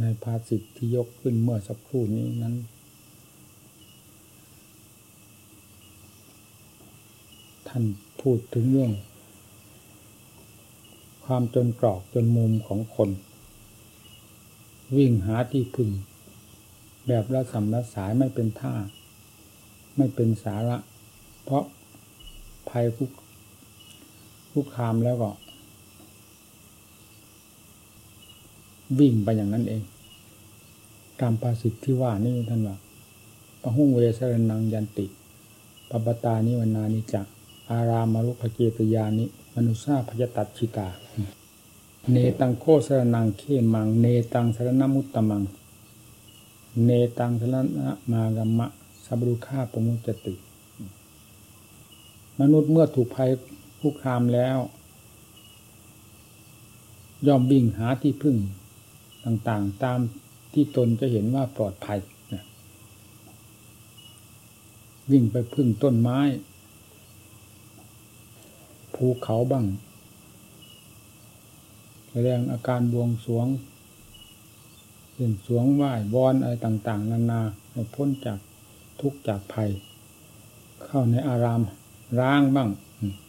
ในภาษิตที่ยกขึ้นเมื่อสักครู่นี้นั้น ท่านพูดถึงเรื่อง ความจนกรอกจนมุมของคน วิ่งหาที่พึ่ง แบบละสำละสายไม่เป็นท่า ไม่เป็นสาระ เพราะภัยคุกคุกคามแล้วก็ วิ่งไปอย่างนั้นเอง ตามภาษิตที่ว่านี่ท่านว่าปะหุ่งเวสรนังยันติปปตานิวนานิจักอารามรุภเกตยานิ มนุษาพยตัดชิตา เนตังโคสรนังเขมัง เนตังสรณมุตตมัง เนตังสรณมากรรมะสับรุฆาปมุจติ มนุษย์เมื่อถูกภัยคุกคามแล้ว ย่อมวิ่งหาที่พึ่ง ต่างๆ ตามที่ตนจะเห็นว่าปลอดภัยวิ่งไปพึ่งต้นไม้ ภูเขาบ้าง แสดงอาการบวงสวงเล่นสวงไหว้วอนอะไรต่างๆ นานาให้พ้นจากทุกข์จากภัย เข้าในอารามร้างบ้าง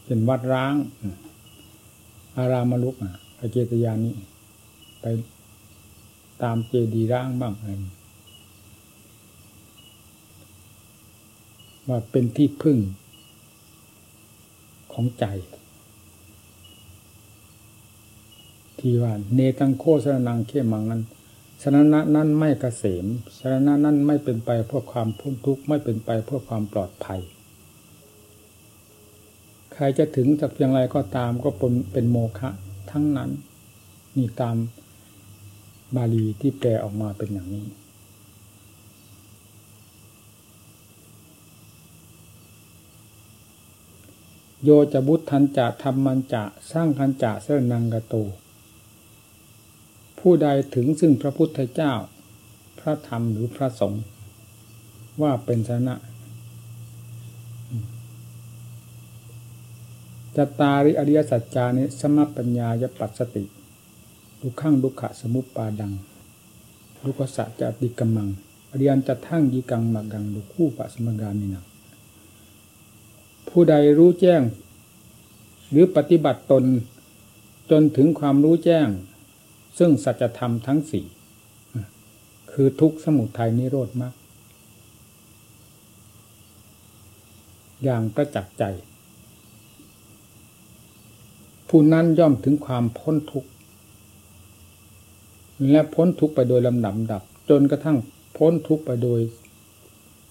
เป็นวัดร้าง อารามมลุกอะเจตยานี้ ไป ตามเจดีร้างบ้างอะไรว่าเป็นที่พึ่งของใจ ที่ว่าเนตังโคสรนังเข้มังนั้นสรณะนั้นไม่เกษมสรณะนั้นไม่เป็นไปเพื่อความพ้นทุกข์ไม่เป็นไปเพื่อความปลอดภัย ใครจะถึงจากเพียงไรก็ตามก็เป็นเป็นโมฆะทั้งนั้นนี่ตาม บาลีที่แปลออกมาเป็นอย่างนี้ โยจะบุตทันจะทำมันจะสร้างคันจะเสนังกโต ผู้ใดถึงซึ่งพระพุทธเจ้า พระธรรมหรือพระสงฆ์ว่าเป็นชนะจตาริอริยสัจจานิสมปัญญายปัสสติ ดุขังดุขะสมุปปาดังดุขสัจติกมังอริยันจะทั้งยีกังมักังดุคู่ปะสมกามินังผู้ใดรู้แจ้ง หรือปฏิบัติตน จนถึงความรู้แจ้ง ซึ่งสัจธรรมทั้งสี่คือทุกสมุทัยนิโรธมากอย่างประจักษ์ใจ ผู้นั้นย่อมถึงความพ้นทุกข์ และพ้นทุกไปโดยลำดับดับ จนกระทั่งพ้นทุกไปโดย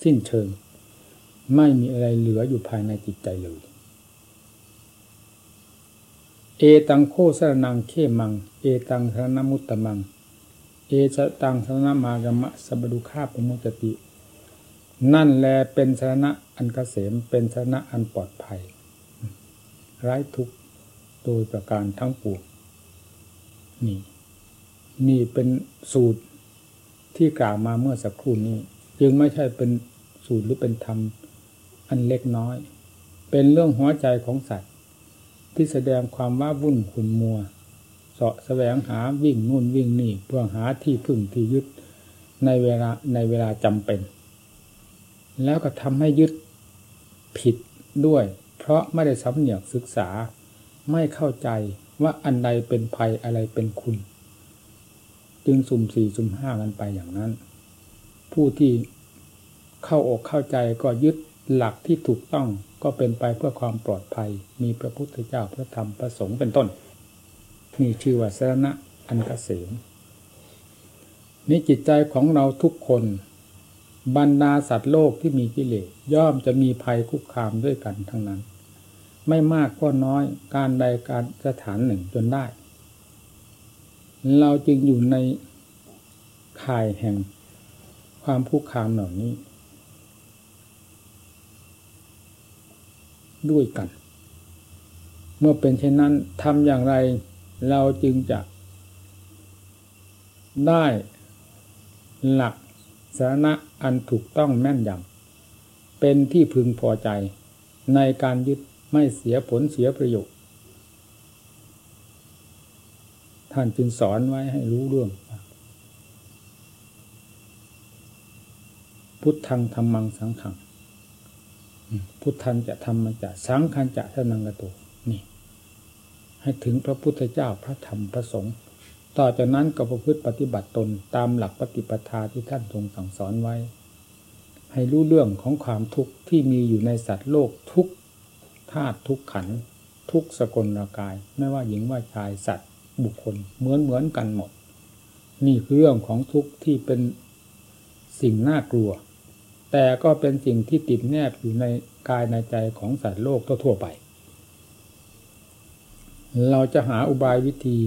สิ้นเชิง ไม่มีอะไรเหลืออยู่ภายในจิตใจเลย เอตังโคสรนังเขมัง เอตังสรณมุตตมัง เอสตังสรณมากรมะสบดุคาปมุจติ นั่นแลเป็นสรณะอันกเกษมเป็นสรณะอันปลอดภัย ไร้ทุกโดยประการทั้งปวงนี่ นี่เป็นสูตรที่กล่าวมาเมื่อสักครู่นี้ จึงไม่ใช่เป็นสูตรหรือเป็นธรรม อันเล็กน้อย เป็นเรื่องหัวใจของสัตว์ ที่แสดงความว่าวุ่นขุนมัวเสาะแสวงหาวิ่งนู่นวิ่งนี่เพื่อหาที่พึ่งที่ยึดในเวลาในเวลาจำเป็น แล้วก็ทำให้ยึดผิดด้วย เพราะไม่ได้สำเนียกศึกษาไม่เข้าใจว่าอันใดเป็นภัยอะไรเป็นคุณ จึงสุ่มสี่สุ่มห้ากันไปอย่างนั้น ผู้ที่เข้าอกเข้าใจก็ยึดหลักที่ถูกต้องก็เป็นไปเพื่อความปลอดภัย มีพระพุทธเจ้าพระธรรมพระสงฆ์เป็นต้นนี่ชื่อว่าสรณะอันกเกษมนี่จิตใจของเราทุกคน บรรดาสัตว์โลกที่มีกิเลสย่อมจะมีภัยคุกคามด้วยกันทั้งนั้น ไม่มากก็น้อยการใดการสถานหนึ่งจนได้ เราจึงอยู่ในข่ายแห่งความผู้คามเหล่านี้ ด้วยกัน เมื่อเป็นเช่นนั้นทำอย่างไร เราจึงจะได้หลักสาระอันถูกต้องแม่นยำเป็นที่พึงพอใจในการยึดไม่เสียผลเสียประโยชน์ ท่านจึงสอนไว้ให้รู้เรื่อง พุทธังธรรมังสังขัง พุทธันจะทำมันจะสังขันจะสนังกโตนี่ ให้ถึงพระพุทธเจ้าพระธรรมพระสงฆ์ต่อจากนั้นก็ประพฤติปฏิบัติตนตามหลักปฏิปทาที่ท่านทรงสั่งสอนไว้ ให้รู้เรื่องของความทุกข์ที่มีอยู่ในสัตว์โลกทุกธาตุทุกขันทุกสกลกาย ไม่ว่าหญิงว่าชายสัตว์ บุคคลเหมือนเหมือนกันหมด นี่คือเรื่องของทุกข์ที่เป็นสิ่งน่ากลัว แต่ก็เป็นสิ่งที่ติดแนบอยู่ในกายในใจของสัตว์โลกทั่วไป เราจะหาอุบายวิธี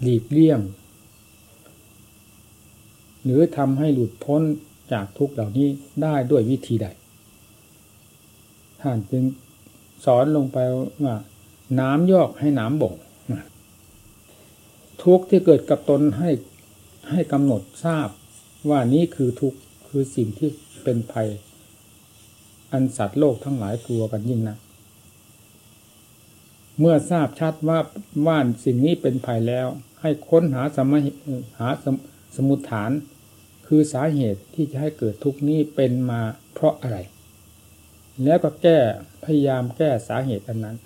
หลีกเลี่ยง หรือทำให้หลุดพ้นจากทุกเหล่านี้ได้ด้วยวิธีใด ท่านจึงสอนลงไปว่าน้ำยอกให้น้ำบ่ง ทุกข์ที่เกิดกับตนให้ให้กำหนดทราบว่านี้คือทุกข์คือสิ่งที่เป็นภัย อันสัตว์โลกทั้งหลายกลัวกันยิ่งนะเมื่อทราบชัดว่าว่านสิ่งนี้เป็นภัยแล้ว ให้ค้นหาสมหาสมสมุทฐาน คือสาเหตุที่จะให้เกิดทุกข์นี้เป็นมาเพราะอะไร แล้วก็แก้พยายามแก้สาเหตุอันนั้น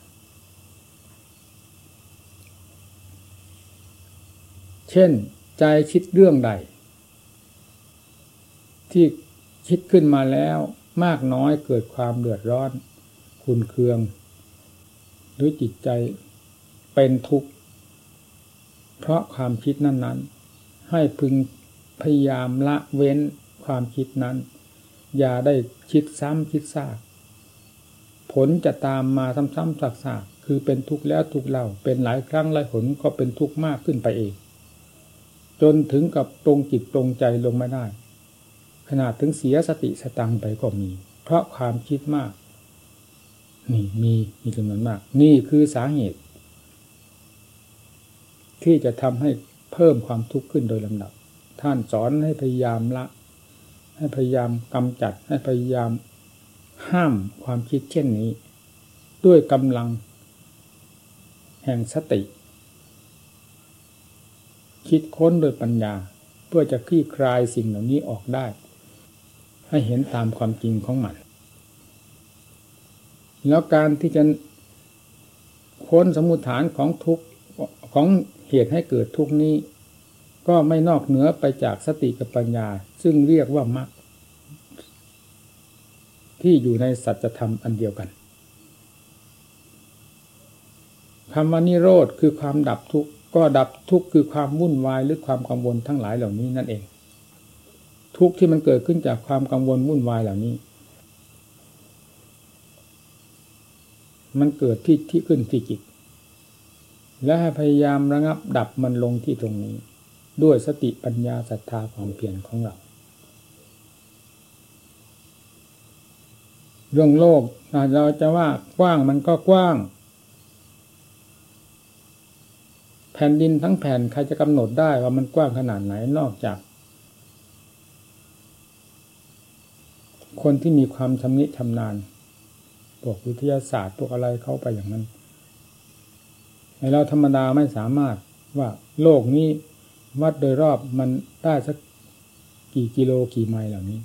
เช่นใจคิดเรื่องใด ที่คิดขึ้นมาแล้วมากน้อยเกิดความเดือดร้อน คุณเคือง หรือจิตใจเป็นทุกข์ เพราะความคิดนั้น ๆ ให้พึงพยายามละเว้นความคิดนั้น อย่าได้คิดซ้ำคิดซากผลจะตามมาซ้ำๆซากๆคือเป็นทุกข์แล้วทุกข์เล่าเป็นหลายครั้งหลายผลก็เป็นทุกข์มากขึ้นไปเอง จนถึงกับตรงจิตตรงใจลงไม่ได้ ขนาดถึงเสียสติสตังไปก็มี เพราะความคิดมาก นี่มีมีจำนวนมาก นี่คือสาเหตุ ที่จะทำให้เพิ่มความทุกข์ขึ้นโดยลำดับ ท่านสอนให้พยายามละ ให้พยายามกำจัด ให้พยายามห้ามความคิดเช่นนี้ ด้วยกำลัง แห่งสติ คิดค้นโดยปัญญา เพื่อจะคลี่คลายสิ่งเหล่านี้ออกได้ ให้เห็นตามความจริงของมัน แล้วการที่จะค้นสมุทฐานของทุกของเหตุให้เกิดทุกนี้ ก็ไม่นอกเหนือไปจากสติกับปัญญา ซึ่งเรียกว่ามรรคที่อยู่ในสัจธรรมอันเดียวกันคำว่านิโรธคือความดับทุกข์ ก็ดับทุกข์คือความวุ่นวายหรือความกังวลทั้งหลายเหล่านี้นั่นเอง ทุกข์ที่มันเกิดขึ้นจากความกังวลวุ่นวายเหล่านี้ มันเกิดที่ที่ขึ้นที่จิต และให้พยายามระงับดับมันลงที่ตรงนี้ ด้วยสติปัญญาศรัทธาความเปลี่ยนของเรา เรื่องโลกเราจะว่ากว้างมันก็กว้าง แผ่นดินทั้งแผ่นใครจะกำหนดได้ว่ามันกว้างขนาดไหนนอกจาก คนที่มีความชำนิชำนาญพวกวิทยาศาสตร์พวกอะไรเข้าไปอย่างนั้นในเราธรรมดาไม่สามารถว่าโลกนี้วัดโดยรอบมันได้สักกี่กิโลกี่ไมล์เหล่านี้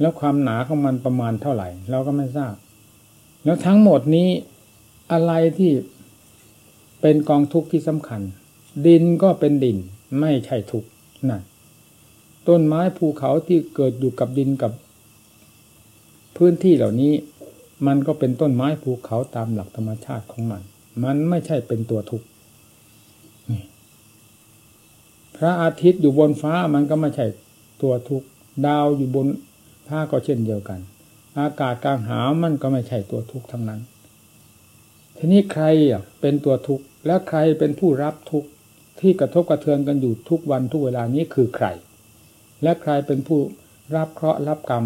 แล้วความหนาของมันประมาณเท่าไหร่ เราก็ไม่ทราบ แล้วทั้งหมดนี้อะไรที่ เป็นกองทุกข์ที่สำคัญ ดินก็เป็นดิน ไม่ใช่ทุกข์นั่นต้นไม้ภูเขาที่เกิดอยู่กับดินกับ พื้นที่เหล่านี้ มันก็เป็นต้นไม้ภูเขาตามหลักธรรมชาติของมัน มันไม่ใช่เป็นตัวทุกข์พระอาทิตย์อยู่บนฟ้ามันก็ไม่ใช่ตัวทุกข์ดาวอยู่บนผ้าก็เช่นเดียวกัน อากาศกลางหาวมันก็ไม่ใช่ตัวทุกข์ทั้งนั้น ทีนี้ใครอะเป็นตัวทุกข์ และใครเป็นผู้รับทุกข์ที่กระทบกระเทือนกันอยู่ทุกวันทุกเวลานี้คือใคร และใครเป็นผู้รับเคราะห์รับกรรม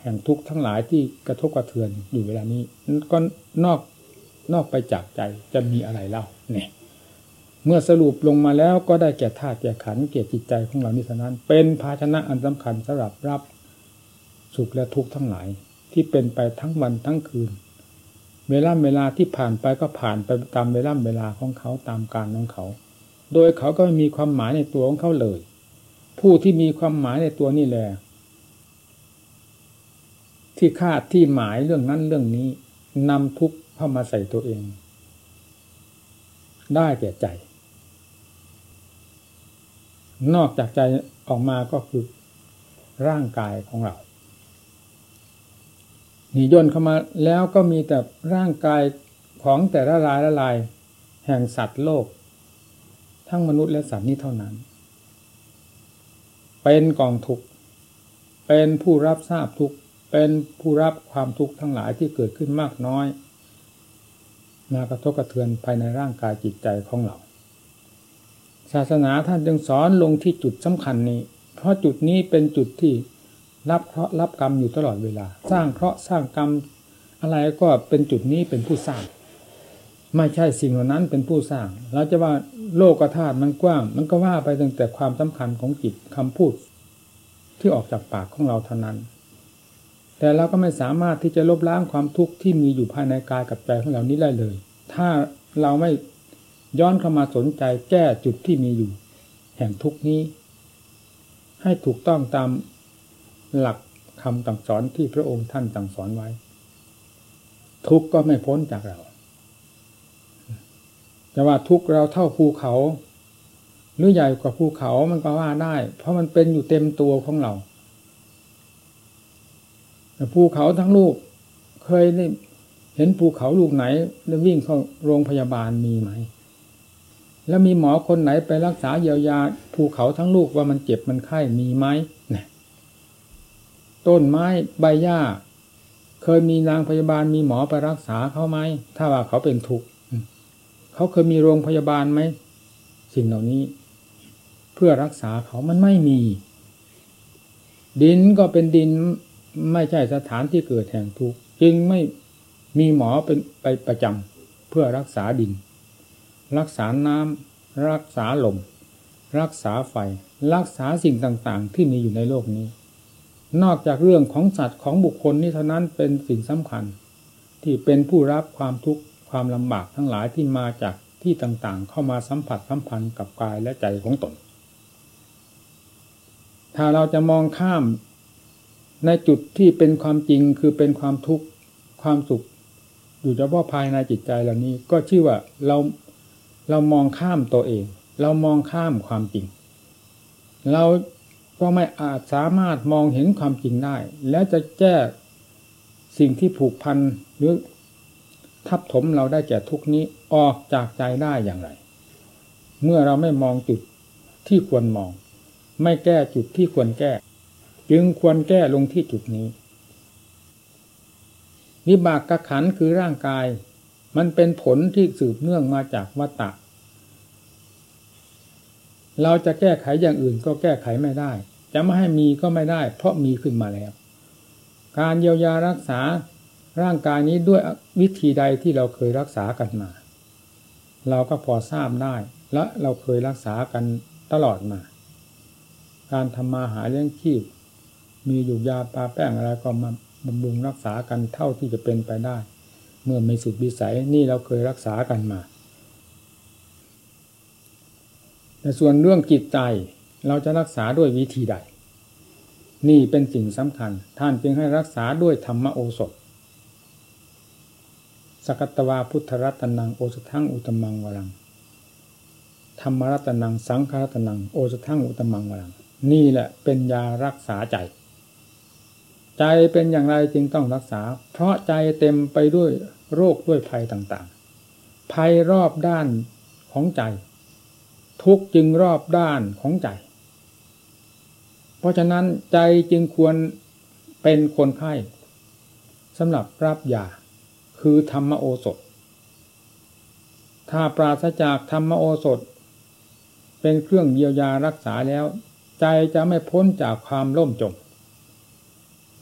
แห่งทุกข์ทั้งหลายที่กระทบกระเทือนอยู่เวลานี้ก็นอกนอกไปจากใจจะมีอะไรเล่าเนี่ยเมื่อสรุปลงมาแล้วก็ได้แก่ธาตุแก่ขันเกี่ยจิตใจของเรานี้เท่านั้น เป็นภาชนะอันสำคัญสำหรับรับสุขและทุกข์ทั้งหลายที่เป็นไปทั้งวันทั้งคืน เวลาเวลาที่ผ่านไปก็ผ่านไปตามเวลาเวลาของเขาตามการของเขา โดยเขาก็ไม่มีความหมายในตัวของเขาเลย ผู้ที่มีความหมายในตัวนี่แหละที่คาดที่หมายเรื่องนั้นเรื่องนี้นำทุกข์เข้ามาใส่ตัวเอง ได้แก่ใจ นอกจากใจออกมาก็คือร่างกายของเรา นี่ย่นเข้ามาแล้วก็มีแต่ร่างกายของแต่ละลายละลาย แห่งสัตว์โลก ทั้งมนุษย์และสัตว์นี้เท่านั้น เป็นกองทุกข์เป็นผู้รับทราบทุกข์เป็นผู้รับความทุกข์ทั้งหลายที่เกิดขึ้นมากน้อย มากระทบกระเทือนภายในร่างกายจิตใจของเรา ศาสนาท่านจึงสอนลงที่จุดสำคัญนี้ เพราะจุดนี้เป็นจุดที่ รับเคราะห์รับกรรมอยู่ตลอดเวลา สร้างเคราะห์สร้างกรรมอะไรก็เป็นจุดนี้เป็นผู้สร้าง ไม่ใช่สิ่งเหล่านั้นเป็นผู้สร้างเราจะว่าโลกธาตุมันกว้าง มันก็ว่าไปตั้งแต่ความสำคัญของจิตคำพูด ที่ออกจากปากของเราเท่านั้น แต่เราก็ไม่สามารถที่จะลบล้างความทุกข์ที่มีอยู่ภายในกายกับใจของเรานี้ได้เลย ถ้าเราไม่ย้อนเข้ามาสนใจแก้จุดที่มีอยู่ แห่งทุกนี้ ให้ถูกต้องตาม หลักคำต่างสอนที่พระองค์ท่านต่างสอนไว้ ทุกก็ไม่พ้นจากเราจะว่าทุกเราเท่าภูเขา หรือใหญ่กว่าภูเขามันก็ว่าได้ เพราะมันเป็นอยู่เต็มตัวของเราภูเขาทั้งลูก เคยได้เห็นภูเขาลูกไหนได้วิ่งเข้าโรงพยาบาลมีไหม แล้วมีหมอคนไหนไปรักษาเยียวยาภูเขาทั้งลูกว่ามันเจ็บมันไข้มีไหม ต้นไม้ใบหญ้า เคยมีนางพยาบาลมีหมอไปรักษาเขาไหม ถ้าว่าเขาเป็นทุกข์เขาเคยมีโรงพยาบาลไหม สิ่งเหล่านี้ เพื่อรักษาเขามันไม่มี ดินก็เป็นดินไม่ใช่สถานที่เกิดแห่งทุกข์จึงไม่มีหมอเป็นไปประจำเพื่อรักษาดิน รักษาน้ำรักษาลม รักษาไฟ รักษาสิ่งต่างๆ ที่มีอยู่ในโลกนี้ นอกจากเรื่องของสัตว์ของบุคคลนี้เท่านั้นเป็นสิ่งสำคัญ ที่เป็นผู้รับความทุกข์ความลำบากทั้งหลายที่มาจากที่ต่างๆ เข้ามาสัมผัสสัมพันธ์กับกายและใจของตน ถ้าเราจะมองข้ามในจุดที่เป็นความจริงคือเป็นความทุกข์ความสุข อยู่เฉพาะภายในจิตใจเหล่านี้ก็ชื่อว่าเราเรามองข้ามตัวเอง เรามองข้ามความจริง เรา ก็ไม่อาจสามารถมองเห็นความจริงได้ แล้วจะแก้สิ่งที่ผูกพันหรือทับถมเราได้แก่ทุกนี้ออกจากใจได้อย่างไร เมื่อเราไม่มองจุดที่ควรมอง ไม่แก้จุดที่ควรแก้ จึงควรแก้ลงที่จุดนี้วิบากกขันคือร่างกาย มันเป็นผลที่สืบเนื่องมาจากวัตตะ เราจะแก้ไขอย่างอื่นก็แก้ไขไม่ได้ จะไม่ให้มีก็ไม่ได้ เพราะมีขึ้นมาแล้ว การเยียวยารักษาร่างกายนี้ด้วยวิธีใดที่เราเคยรักษากันมา เราก็พอทราบได้ และเราเคยรักษากันตลอดมา การทำมาหาเลี้ยงชีพ มีอยู่ยาปลาแป้งอะไรก็มาบำรุงรักษากันเท่าที่จะเป็นไปได้ เมื่อไม่สุดวิสัยนี่เราเคยรักษากันมา แต่ส่วนเรื่องจิตใจเราจะรักษาด้วยวิธีใด นี่เป็นสิ่งสำคัญ ท่านจึงให้รักษาด้วยธรรมโอสถ สกัตวาพุทธรัตนังโอสทังอุตมังวรัง ธรรมรัตนังสังฆรัตนังโอสทังอุตมังวรัง นี่แหละเป็นยารักษาใจ ใจเป็นอย่างไรจึงต้องรักษา เพราะใจเต็มไปด้วยโรคด้วยภัยต่างๆ ภัยรอบด้านของใจ ทุกจึงรอบด้านของใจ เพราะฉะนั้นใจจึงควรเป็นคนไข้สำหรับรับยาคือธรรมโอสถ ถ้าปราศจากธรรมโอสถ เป็นเครื่องเยียวยารักษาแล้ว ใจจะไม่พ้นจากความล่มจม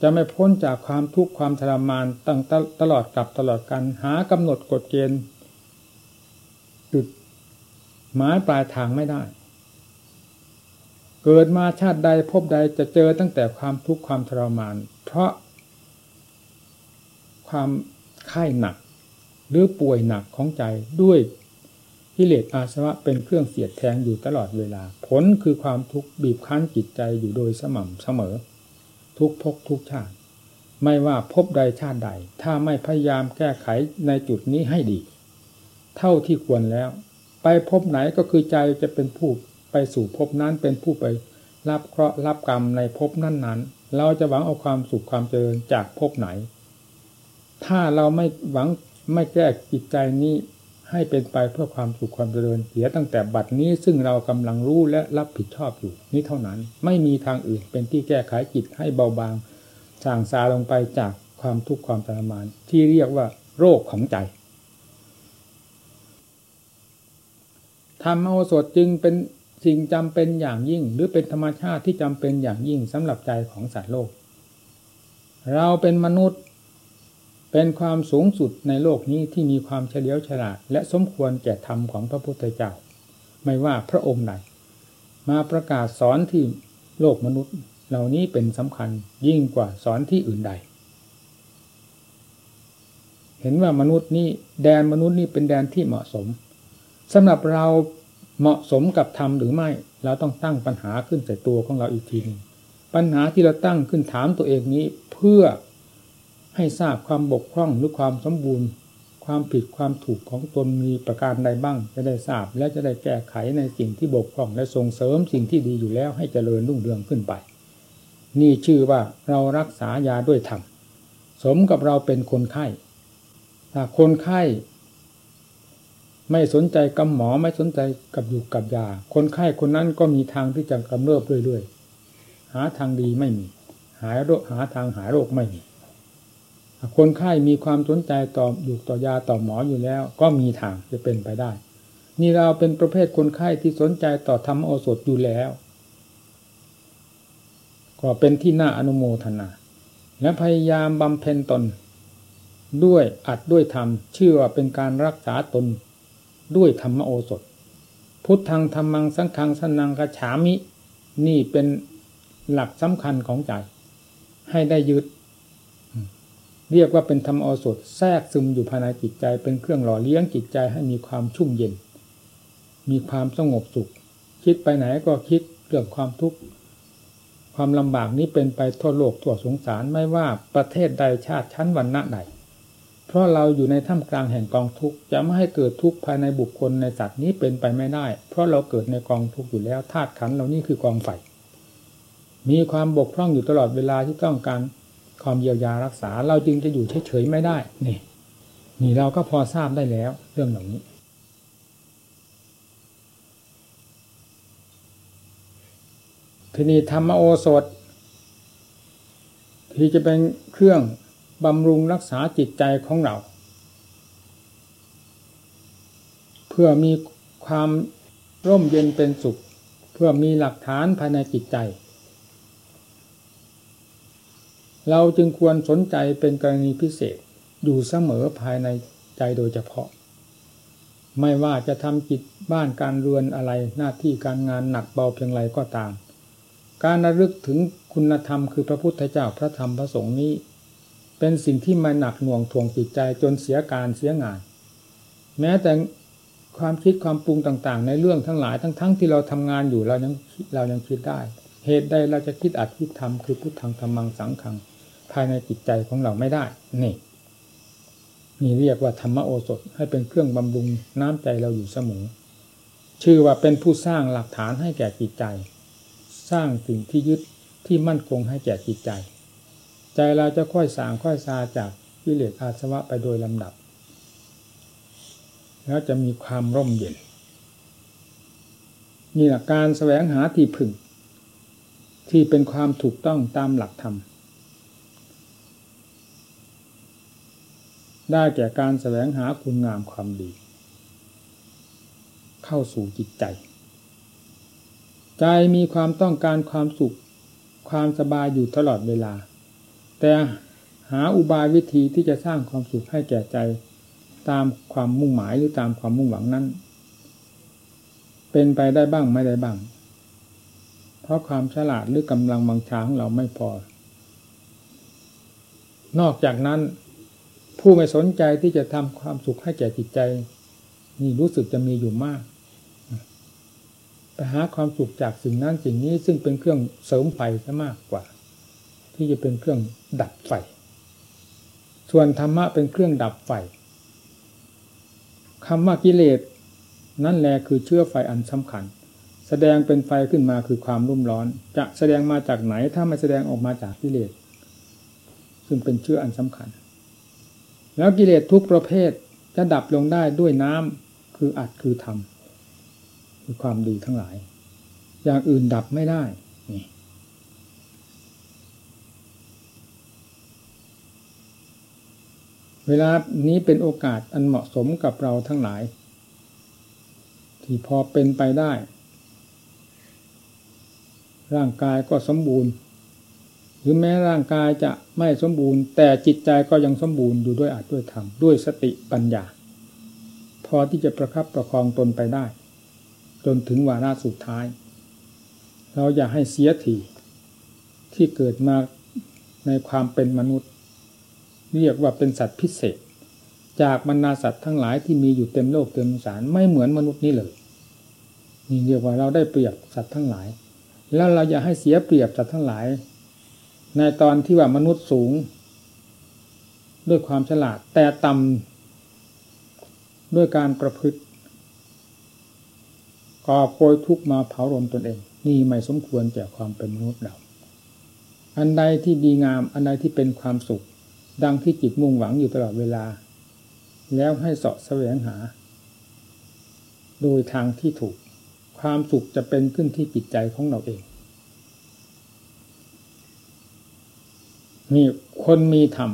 จะไม่พ้นจากความทุกข์ความทรมานตั้งตลอดกับตลอดกันหากำหนดกฎเกณฑ์จุด หมายปลายทางไม่ได้ เกิดมาชาติใดพบใดจะเจอตั้งแต่ความทุกข์ความทรมาน เพราะ ความไข้หนัก หรือป่วยหนักของใจด้วยกิเลสอาสวะเป็นเครื่องเสียดแทงอยู่ตลอดเวลา ผลคือความทุกข์บีบคั้นจิตใจอยู่โดยสม่ำเสมอ ทุกภพทุกชาติ ไม่ว่าพบใดชาติใด ถ้าไม่พยายามแก้ไขในจุดนี้ให้ดี เท่าที่ควรแล้ว ไปพบไหนก็คือใจจะเป็นผู้ไปสู่พบนั้นเป็นผู้ไปรับเคราะห์รับกรรมในพบนั้นๆ เราจะหวังเอาความสุขความเจริญจากพบไหน ถ้าเราไม่หวังไม่แก้จิตใจนี้ให้เป็นไปเพื่อความสุขความเจริญเสียตั้งแต่บัดนี้ซึ่งเรากำลังรู้และรับผิดชอบอยู่นี้เท่านั้น ไม่มีทางอื่นเป็นที่แก้ไขจิตให้เบาบางสางซาลงไปจากความทุกข์ความทรมาน ที่เรียกว่าโรคของใจ ธรรมโอสถจึงเป็นสิ่งจำเป็นอย่างยิ่ง หรือเป็นธรรมชาติที่จำเป็นอย่างยิ่งสำหรับใจของสัตว์โลก เราเป็นมนุษย์เป็นความสูงสุดในโลกนี้ที่มีความเฉลียวฉลาด และสมควรแก่ธรรมของพระพุทธเจ้า ไม่ว่าพระองค์ใดมาประกาศสอนที่โลกมนุษย์ เหล่านี้เป็นสำคัญยิ่งกว่าสอนที่อื่นใด เห็นว่ามนุษย์นี่แดนมนุษย์นี่เป็นแดนที่เหมาะสม สำหรับเราเหมาะสมกับธรรมหรือไม่ เราต้องตั้งปัญหาขึ้นใส่ตัวของเราอีกทีนึงปัญหาที่เราตั้งขึ้นถามตัวเองนี้เพื่อให้ทราบความบกพร่องหรือความสมบูรณ์ ความผิดความถูกของตนมีประการใดบ้าง จะได้ทราบและจะได้แก้ไขในสิ่งที่บกพร่องและส่งเสริมสิ่งที่ดีอยู่แล้วให้เจริญรุ่งเรืองขึ้นไป นี่ชื่อว่าเรารักษายาด้วยธรรมสมกับเราเป็นคนไข้ถ้าคนไข้ ไม่สนใจกับหมอไม่สนใจกับอยู่กับยา คนไข้คนนั้นก็มีทางที่จะกำเริบเรื่อยๆ หาทางดีไม่มี หายโรคหาทางหายโรคไม่มี คนไข้มีความสนใจต่ออยู่ต่อยาต่อหมออยู่แล้ว ก็มีทางจะเป็นไปได้ นี่เราเป็นประเภทคนไข้ที่สนใจต่อธรรมโอสถอยู่แล้ว ก็เป็นที่น่าอนุโมทนา และพยายามบำเพ็ญตน ด้วยอัดด้วยธรรมเชื่อว่าเป็นการรักษาตน ด้วยธรรมโอสถ พุทธังธรรมังสังฆังสนังกระฉามิ นี่เป็นหลักสำคัญของใจ ให้ได้ยึด เรียกว่าเป็นธรรมโอสดแทรกซึมอยู่ภายในจิตใจ เป็นเครื่องหล่อเลี้ยงจิตใจให้มีความชุ่มเย็น มีความสงบสุข คิดไปไหนก็คิดเรื่องความทุกข์ความลำบากนี้เป็นไปทั่วโลกทั่วสงสารไม่ว่าประเทศใดชาติชั้นวรรณะใด เพราะเราอยู่ในท่ามกลางแห่งกองทุกข์จะไม่ให้เกิดทุกข์ภายในบุคคลในสัตว์นี้เป็นไปไม่ได้ เพราะเราเกิดในกองทุกข์อยู่แล้วธาตุขันเหล่านี้คือกองไฟมีความบกพร่องอยู่ตลอดเวลาที่ต้องการความเยียวยารักษา เราจึงจะอยู่เฉยๆไม่ได้นี่นี่เราก็พอทราบได้แล้ว เรื่องเหล่านี้ทีนี้ธรรมโอสถ ที่จะเป็นเครื่อง บำรุงรักษาจิตใจของเรา เพื่อมีความร่มเย็นเป็นสุข เพื่อมีหลักฐานภายในจิตใจ เราจึงควรสนใจเป็นกรณีพิเศษอยู่เสมอภายในใจโดยเฉพาะ ไม่ว่าจะทำกิจบ้านการเรือนอะไรหน้าที่การงานหนักเบาเพียงไรก็ตาม การระลึกถึงคุณธรรมคือพระพุทธเจ้าพระธรรมพระสงฆ์นี้ เป็นสิ่งที่มาหนักหน่วงทวงจิตใจจนเสียการเสียงาน แม้แต่ความคิดความปรุงต่างๆ ในเรื่องทั้งหลายทั้งๆทที่เราทำงานอยู่เรายังเรายังคิดได้ เหตุใดเราจะคิดอัดคิดทำคือพุทธังธรรมังสังขัง ภายในจิตใจของเราไม่ได้นี่นี่เรียกว่าธรรมโอสถให้เป็นเครื่องบำรุงน้ำใจเราอยู่เสมอชื่อว่าเป็นผู้สร้างหลักฐานให้แก่จิตใจ สร้างสิ่งที่ยึดที่มั่นคงให้แก่จิตใจ ใจเราจะค่อยสางค่อยซาจากวิเลศอาสวะไปโดยลำดับ แล้วจะมีความร่มเย็นนี่แหละการแสวงหาที่พึ่ง ที่เป็นความถูกต้องตามหลักธรรม ได้แก่การแสวงหาคุณงามความดี เข้าสู่จิตใจ ใจมีความต้องการความสุข ความสบายอยู่ตลอดเวลา แต่หาอุบายวิธีที่จะสร้างความสุขให้แก่ใจ ตามความมุ่งหมายหรือตามความมุ่งหวังนั้น เป็นไปได้บ้างไม่ได้บ้าง เพราะความฉลาดหรือกำลังบังชาของเราไม่พอ นอกจากนั้น ผู้ไม่สนใจที่จะทำความสุขให้แก่จิตใจ นี่รู้สึกจะมีอยู่มากไปหาความสุขจากสิ่งนั้นสิ่งนี้ซึ่งเป็นเครื่องเสริมไฟซะมากกว่า ที่จะเป็นเครื่องดับไฟ ส่วนธรรมะเป็นเครื่องดับไฟคำว่ากิเลสนั่นแหละคือเชื้อไฟอันสำคัญ แสดงเป็นไฟขึ้นมาคือความรุ่มร้อน จะแสดงมาจากไหนถ้าไม่แสดงออกมาจากกิเลสซึ่งเป็นเชื้ออันสำคัญ แล้วกิเลสทุกประเภทจะดับลงได้ด้วยน้ำคืออัดคือทำคือความดีทั้งหลาย อย่างอื่นดับไม่ได้นี่ เวลานี้เป็นโอกาสอันเหมาะสมกับเราทั้งหลาย ที่พอเป็นไปได้ ร่างกายก็สมบูรณ์ หรือแม้ร่างกายจะไม่สมบูรณ์ แต่จิตใจก็ยังสมบูรณ์อยู่ด้วยอาจด้วยธรรมด้วยสติปัญญา พอที่จะประคับประคองตนไปได้ จนถึงวาระสุดท้าย เราอย่าให้เสียทีที่เกิดมาในความเป็นมนุษย์ เรียกว่าเป็นสัตว์พิเศษ จากบรรดาสัตว์ทั้งหลายที่มีอยู่เต็มโลกเต็มสารไม่เหมือนมนุษย์นี้เลยนี่เรียกว่าเราได้เปรียบสัตว์ทั้งหลาย แล้วเราอย่าให้เสียเปรียบสัตว์ทั้งหลาย ในตอนที่ว่ามนุษย์สูง ด้วยความฉลาดแต่ต่ำด้วยการประพฤติก่อโพยทุกมาเผารมตนเอง นี่ไม่สมควรแก่ความเป็นมนุษย์เรา อันใดที่ดีงาม อันใดที่เป็นความสุข ดังที่จิตมุ่งหวังอยู่ตลอดเวลา แล้วให้เสาะแสวงหา โดยทางที่ถูก ความสุขจะเป็นขึ้นที่จิตใจของเราเองนี่คนมีธรรม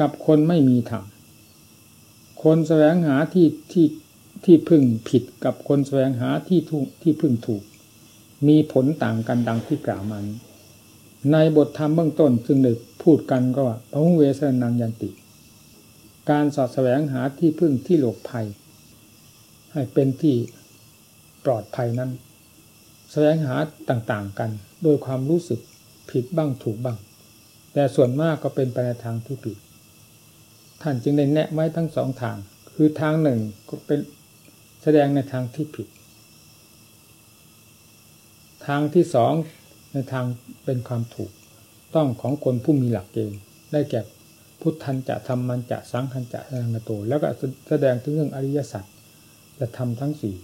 กับคนไม่มีธรรมคนแสวงหาที่ที่ที่พึ่งผิดกับคนแสวงหาที่ถูกที่พึ่งถูก มีผลต่างกันดังที่กล่าวมานี้ ในบทธรรมเบื้องต้นซึ่งได้พูดกันก็ว่าพระหุเวสนังยันติ การสอดแสวงหาที่พึ่งที่หลบภัย ให้เป็นที่ปลอดภัยนั้น แสวงหาต่างๆกัน โดยความรู้สึกผิดบ้างถูกบ้าง แต่ส่วนมากก็เป็นไปในทางที่ผิด ท่านจึงได้แนะไว้ทั้งสองทาง คือทางหนึ่งก็เป็นแสดงในทางที่ผิด ทางที่สอง ในทางเป็นความถูก ต้องของคนผู้มีหลักเกณฑ์ได้แก่พุทธันจะทำมันจะสังคันจะสังกโต แล้วก็แสดงถึงเรื่องอริยสัจจะทำทั้งสี่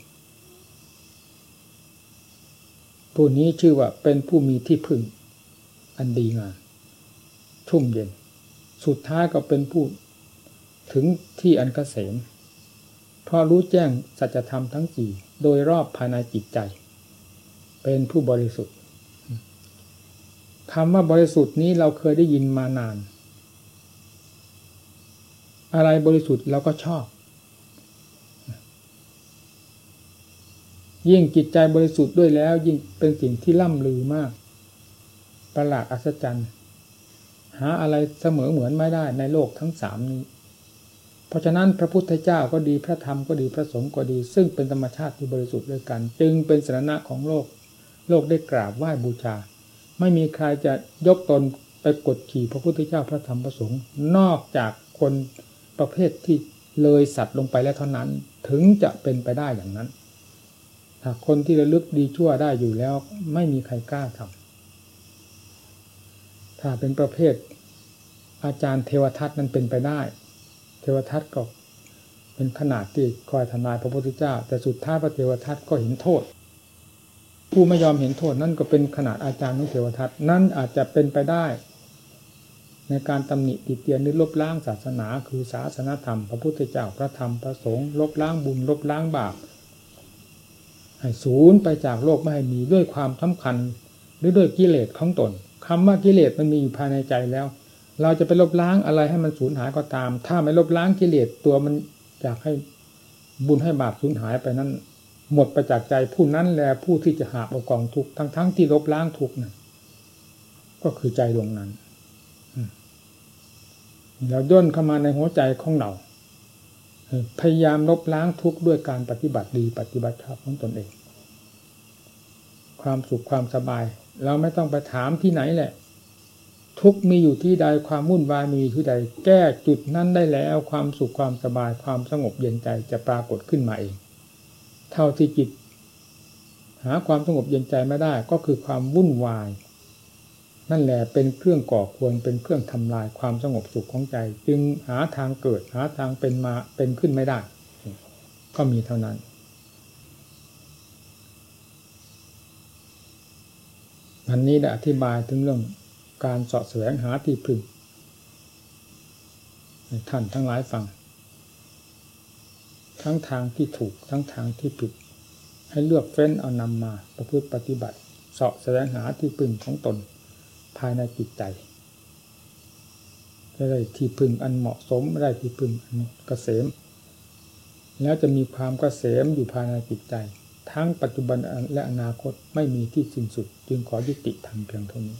ผู้นี้ชื่อว่าเป็นผู้มีที่พึ่ง อันดีงามชุ่มเย็น สุดท้ายก็เป็นผู้ถึงที่อันกเกษมเพราะรู้แจ้งสัจธรรมทั้งสี่โดยรอบภายในจิตใจ เป็นผู้บริสุทธิ์ คำว่าบริสุทธิ์นี้เราเคยได้ยินมานาน อะไรบริสุทธิ์เราก็ชอบ ยิ่งจิตใจบริสุทธิ์ด้วยแล้ว ยิ่งเป็นสิ่งที่ล่ำลือมาก ประหลาดอัศจรรย์ หาอะไรเสมอเหมือนไม่ได้ในโลกทั้งสามนี้ เพราะฉะนั้นพระพุทธเจ้าก็ดีพระธรรมก็ดีพระสงฆ์ก็ดี ซึ่งเป็นธรรมชาติที่บริสุทธิ์ด้วยกัน จึงเป็นสาระของโลก โลกได้กราบไหว้บูชา ไม่มีใครจะยกตนไปกดขี่พระพุทธเจ้าพระธรรมพระสงฆ์นอกจากคนประเภทที่เลยสัตว์ลงไปแล้วเท่านั้น ถึงจะเป็นไปได้อย่างนั้นถ้าคนที่ระลึกดีชั่วได้อยู่แล้ว ไม่มีใครกล้าทำถ้าเป็นประเภท อาจารย์เทวทัตนั้นเป็นไปได้ เทวทัตก็เป็นขนาดที่คอยทำลายพระพุทธเจ้า แต่สุดท้ายพระเทวทัตก็เห็นโทษ ผู้ไม่ยอมเห็นโทษนั่นก็เป็นขนาดอาจารย์ของเทวทัตนั่นอาจจะเป็นไปได้ ในการตำหนิติเตียนหรือลบล้างศาสนา คือศาสนาธรรม พระพุทธเจ้าพระธรรมพระสงฆ์ลบล้างบุญลบล้างบาปให้ศูนย์ไปจากโลกไม่ให้มีด้วยความสำคัญ หรือด้วยกิเลสของตนคำว่ากิเลสมันมีอยู่ภายในใจแล้ว เราจะไปลบล้างอะไรให้มันสูญหายก็ตาม ถ้าไม่ลบล้างกิเลสตัวมันอยากให้บุญให้บาปสูญหายไปนั้น หมดประจากใจผู้นั้นแลผู้ที่จะหาเอากองทุกทั้งทั้งที่ลบล้างทุกนั้นก็คือใจดวงนั้นเราย่นเข้ามาในหัวใจของเราพยายามลบล้างทุกข์ด้วยการปฏิบัติดีปฏิบัติชอบของตนเอง ความสุขความสบาย เราไม่ต้องไปถามที่ไหนแหละ ทุกมีอยู่ที่ใดความวุ่นวายมีที่ใด แก้จุดนั้นได้แล้ว ความสุขความสบายความสงบเย็นใจจะปรากฏขึ้นมาเอง เท่าที่จิต หาความสงบเย็นใจไม่ได้ ก็คือความวุ่นวาย นั่นแหละเป็นเครื่องก่อควรเป็นเครื่องทำลายความสงบสุขของใจ จึงหาทางเกิดหาทางเป็นมาเป็นขึ้นไม่ได้ ก็มีเท่านั้นอันนี้ได้อธิบายถึงเรื่องการเสาะแสวงหาที่พึ่งให้ท่านทั้งหลายฟัง ทั้งทางที่ถูกทั้งทางที่ผิด ให้เลือกเฟ้นเอานำมาประพฤติปฏิบัติเสาะแสวงหาที่พึ่งของตนภายในจิตใจได้ที่พึ่งอันเหมาะสมได้ที่พึ่งอันเกษม แล้วจะมีความเกษมอยู่ภายในจิตใจ ทั้งปัจจุบันและอนาคตไม่มีที่สิ้นสุด จึงขอยุติธรรมเพียงเท่านี้